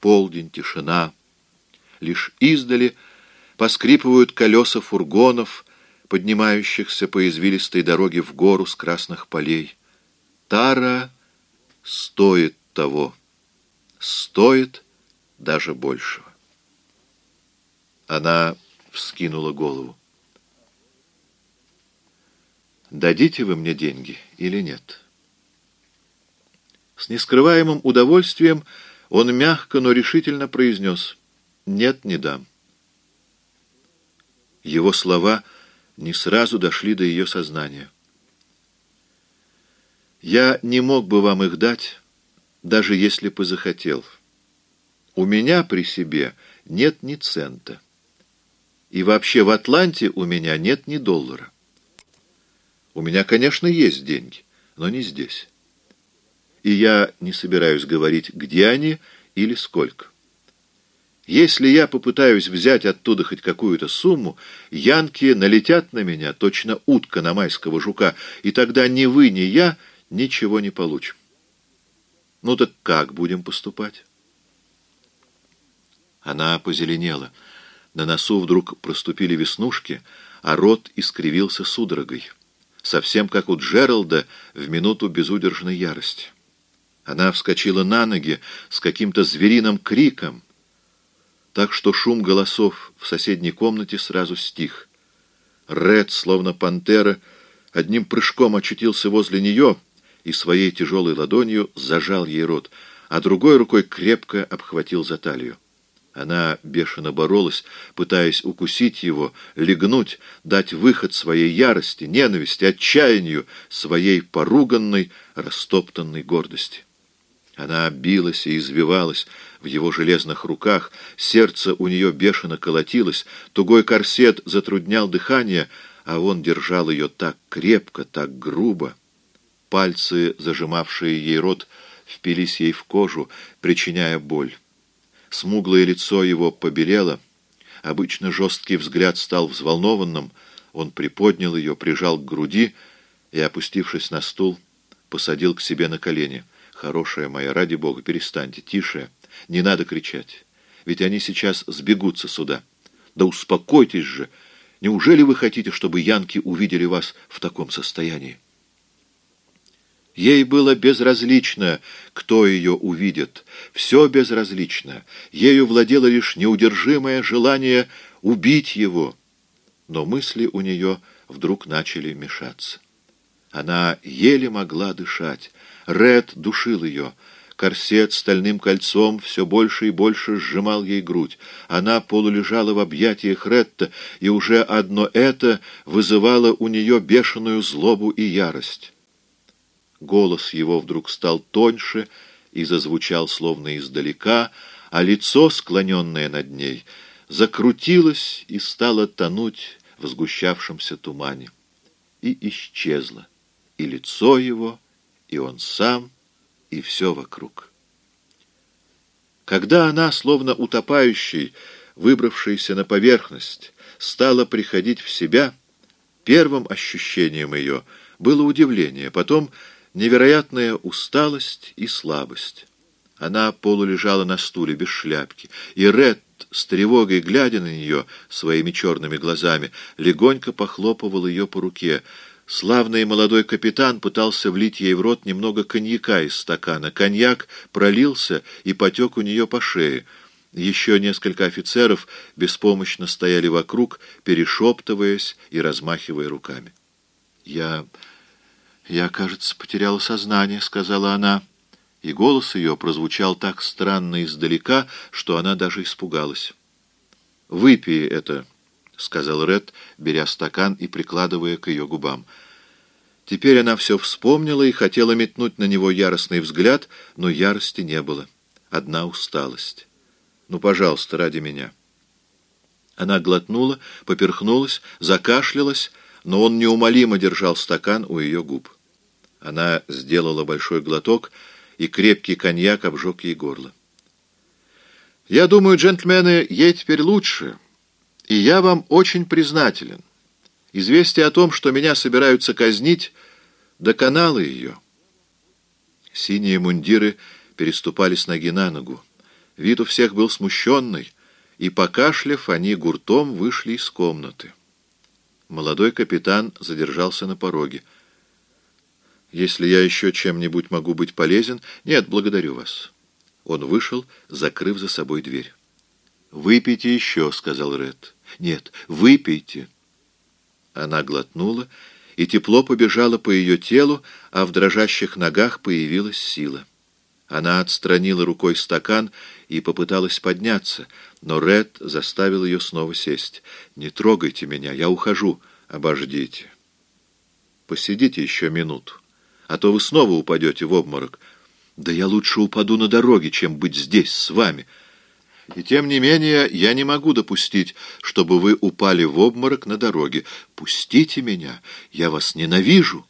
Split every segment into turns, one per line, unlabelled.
Полдень, тишина. Лишь издали поскрипывают колеса фургонов, поднимающихся по извилистой дороге в гору с красных полей. Тара стоит того, стоит даже большего. Она вскинула голову. «Дадите вы мне деньги или нет?» С нескрываемым удовольствием он мягко, но решительно произнес «Нет, не дам». Его слова не сразу дошли до ее сознания. «Я не мог бы вам их дать, даже если бы захотел. У меня при себе нет ни цента. И вообще в Атланте у меня нет ни доллара. У меня, конечно, есть деньги, но не здесь. И я не собираюсь говорить, где они или сколько. Если я попытаюсь взять оттуда хоть какую-то сумму, янки налетят на меня, точно утка на майского жука, и тогда ни вы, ни я ничего не получим. Ну так как будем поступать? Она позеленела. На носу вдруг проступили веснушки, а рот искривился судорогой. Совсем как у Джералда в минуту безудержной ярости. Она вскочила на ноги с каким-то звериным криком, так что шум голосов в соседней комнате сразу стих. Ред, словно пантера, одним прыжком очутился возле нее и своей тяжелой ладонью зажал ей рот, а другой рукой крепко обхватил за талию. Она бешено боролась, пытаясь укусить его, легнуть, дать выход своей ярости, ненависти, отчаянию, своей поруганной, растоптанной гордости. Она билась и извивалась в его железных руках, сердце у нее бешено колотилось, тугой корсет затруднял дыхание, а он держал ее так крепко, так грубо. Пальцы, зажимавшие ей рот, впились ей в кожу, причиняя боль. Смуглое лицо его побелело, обычно жесткий взгляд стал взволнованным, он приподнял ее, прижал к груди и, опустившись на стул, посадил к себе на колени — Хорошая моя, ради бога, перестаньте, тише. Не надо кричать. Ведь они сейчас сбегутся сюда. Да успокойтесь же. Неужели вы хотите, чтобы янки увидели вас в таком состоянии? Ей было безразлично, кто ее увидит. Все безразлично. Ею владело лишь неудержимое желание убить его. Но мысли у нее вдруг начали мешаться. Она еле могла дышать. Ред душил ее. Корсет стальным кольцом все больше и больше сжимал ей грудь. Она полулежала в объятиях Ретта, и уже одно это вызывало у нее бешеную злобу и ярость. Голос его вдруг стал тоньше и зазвучал словно издалека, а лицо, склоненное над ней, закрутилось и стало тонуть в сгущавшемся тумане. И исчезло и лицо его, и он сам, и все вокруг. Когда она, словно утопающий, выбравшийся на поверхность, стала приходить в себя, первым ощущением ее было удивление, потом невероятная усталость и слабость. Она полулежала на стуле без шляпки, и Ред, с тревогой глядя на нее своими черными глазами, легонько похлопывал ее по руке — Славный молодой капитан пытался влить ей в рот немного коньяка из стакана. Коньяк пролился и потек у нее по шее. Еще несколько офицеров беспомощно стояли вокруг, перешептываясь и размахивая руками. «Я... я, кажется, потеряла сознание», — сказала она. И голос ее прозвучал так странно издалека, что она даже испугалась. «Выпей это», — сказал Ред, беря стакан и прикладывая к ее губам. Теперь она все вспомнила и хотела метнуть на него яростный взгляд, но ярости не было. Одна усталость. «Ну, пожалуйста, ради меня». Она глотнула, поперхнулась, закашлялась, но он неумолимо держал стакан у ее губ. Она сделала большой глоток, и крепкий коньяк обжег ей горло. «Я думаю, джентльмены, ей теперь лучше» и я вам очень признателен. Известие о том, что меня собираются казнить, доконало ее. Синие мундиры переступали с ноги на ногу. Вид у всех был смущенный, и, покашляв, они гуртом вышли из комнаты. Молодой капитан задержался на пороге. «Если я еще чем-нибудь могу быть полезен...» «Нет, благодарю вас». Он вышел, закрыв за собой дверь. «Выпейте еще», — сказал Ред. «Нет, выпейте». Она глотнула, и тепло побежало по ее телу, а в дрожащих ногах появилась сила. Она отстранила рукой стакан и попыталась подняться, но Ред заставил ее снова сесть. «Не трогайте меня, я ухожу. Обождите. Посидите еще минуту, а то вы снова упадете в обморок. Да я лучше упаду на дороге, чем быть здесь с вами. И тем не менее я не могу допустить, чтобы вы упали в обморок на дороге. Пустите меня, я вас ненавижу».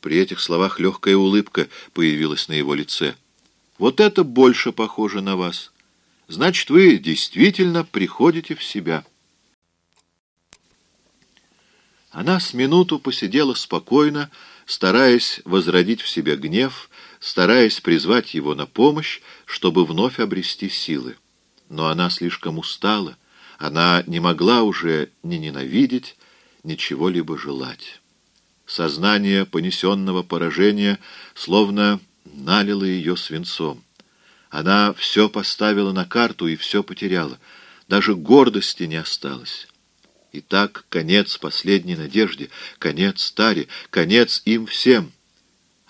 При этих словах легкая улыбка появилась на его лице. «Вот это больше похоже на вас. Значит, вы действительно приходите в себя». Она с минуту посидела спокойно, стараясь возродить в себе гнев, стараясь призвать его на помощь, чтобы вновь обрести силы. Но она слишком устала, она не могла уже ни ненавидеть, ни чего-либо желать. Сознание понесенного поражения словно налило ее свинцом. Она все поставила на карту и все потеряла. Даже гордости не осталось. И так конец последней надежде, конец Таре, конец им всем —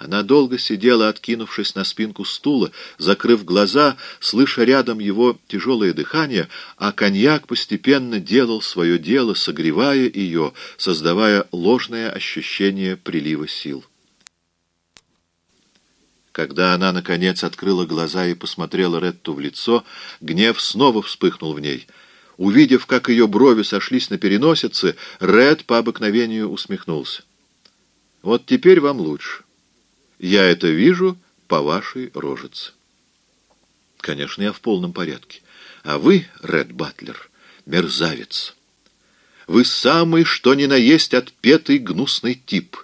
она долго сидела, откинувшись на спинку стула, закрыв глаза, слыша рядом его тяжелое дыхание, а коньяк постепенно делал свое дело, согревая ее, создавая ложное ощущение прилива сил. Когда она, наконец, открыла глаза и посмотрела Ретту в лицо, гнев снова вспыхнул в ней. Увидев, как ее брови сошлись на переносице, Ред по обыкновению усмехнулся. «Вот теперь вам лучше». Я это вижу по вашей рожице. Конечно, я в полном порядке. А вы, Ред Батлер, мерзавец. Вы самый, что ни на есть, отпетый гнусный тип.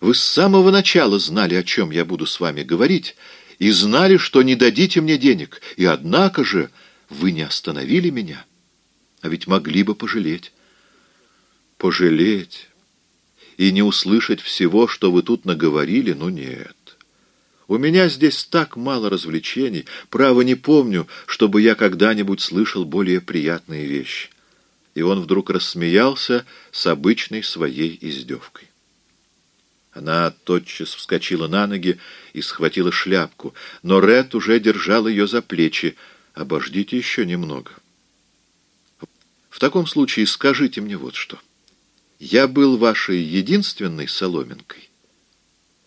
Вы с самого начала знали, о чем я буду с вами говорить, и знали, что не дадите мне денег, и однако же вы не остановили меня. А ведь могли бы пожалеть. Пожалеть и не услышать всего, что вы тут наговорили, ну нет. У меня здесь так мало развлечений, право не помню, чтобы я когда-нибудь слышал более приятные вещи. И он вдруг рассмеялся с обычной своей издевкой. Она тотчас вскочила на ноги и схватила шляпку, но Ред уже держал ее за плечи. «Обождите еще немного». «В таком случае скажите мне вот что». Я был вашей единственной соломинкой.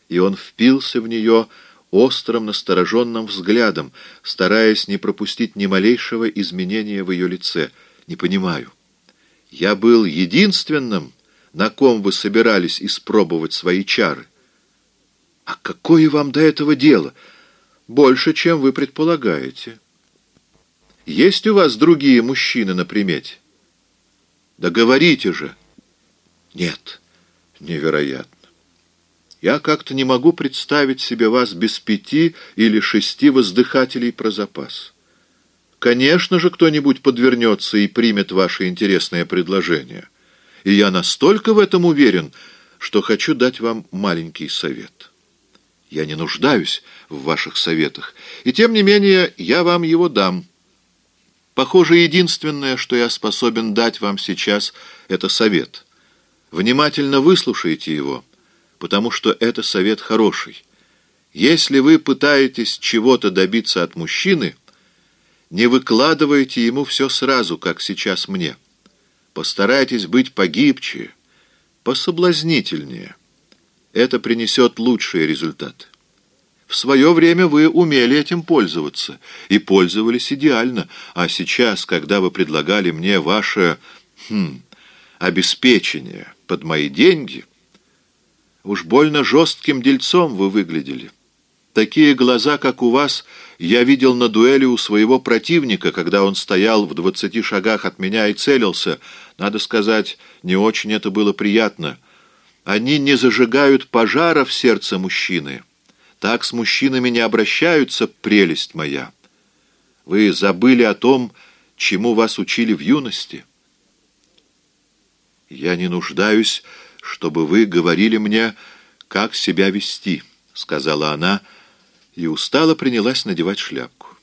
И он впился в нее острым, настороженным взглядом, стараясь не пропустить ни малейшего изменения в ее лице. Не понимаю. Я был единственным, на ком вы собирались испробовать свои чары. А какое вам до этого дело? Больше, чем вы предполагаете. Есть у вас другие мужчины на примете? Да говорите же! Нет, невероятно. Я как-то не могу представить себе вас без пяти или шести воздыхателей про запас. Конечно же, кто-нибудь подвернется и примет ваше интересное предложение. И я настолько в этом уверен, что хочу дать вам маленький совет. Я не нуждаюсь в ваших советах, и тем не менее я вам его дам. Похоже, единственное, что я способен дать вам сейчас, это совет — Внимательно выслушайте его, потому что это совет хороший. Если вы пытаетесь чего-то добиться от мужчины, не выкладывайте ему все сразу, как сейчас мне. Постарайтесь быть погибче, пособлазнительнее. Это принесет лучшие результаты. В свое время вы умели этим пользоваться и пользовались идеально, а сейчас, когда вы предлагали мне ваше хм, обеспечение под мои деньги. Уж больно жестким дельцом вы выглядели. Такие глаза, как у вас, я видел на дуэли у своего противника, когда он стоял в двадцати шагах от меня и целился. Надо сказать, не очень это было приятно. Они не зажигают пожара в сердце мужчины. Так с мужчинами не обращаются, прелесть моя. Вы забыли о том, чему вас учили в юности. Я не нуждаюсь, чтобы вы говорили мне, как себя вести, — сказала она, и устало принялась надевать шляпку.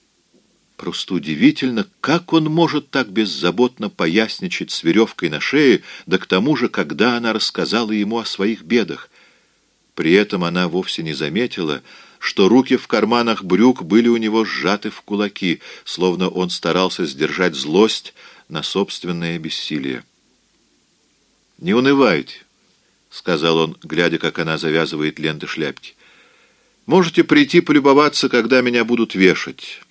Просто удивительно, как он может так беззаботно поясничать с веревкой на шее, да к тому же, когда она рассказала ему о своих бедах. При этом она вовсе не заметила, что руки в карманах брюк были у него сжаты в кулаки, словно он старался сдержать злость на собственное бессилие. «Не унывайте», — сказал он, глядя, как она завязывает ленты шляпки. «Можете прийти полюбоваться, когда меня будут вешать».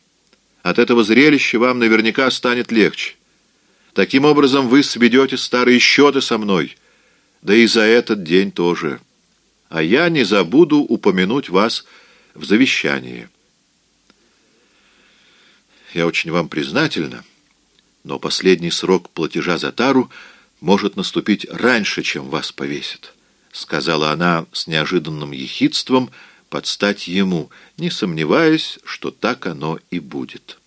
От этого зрелища вам наверняка станет легче. Таким образом вы сведете старые счеты со мной, да и за этот день тоже. А я не забуду упомянуть вас в завещании. Я очень вам признательна, но последний срок платежа за тару может наступить раньше, чем вас повесят, — сказала она с неожиданным ехидством, — под стать ему, не сомневаясь, что так оно и будет.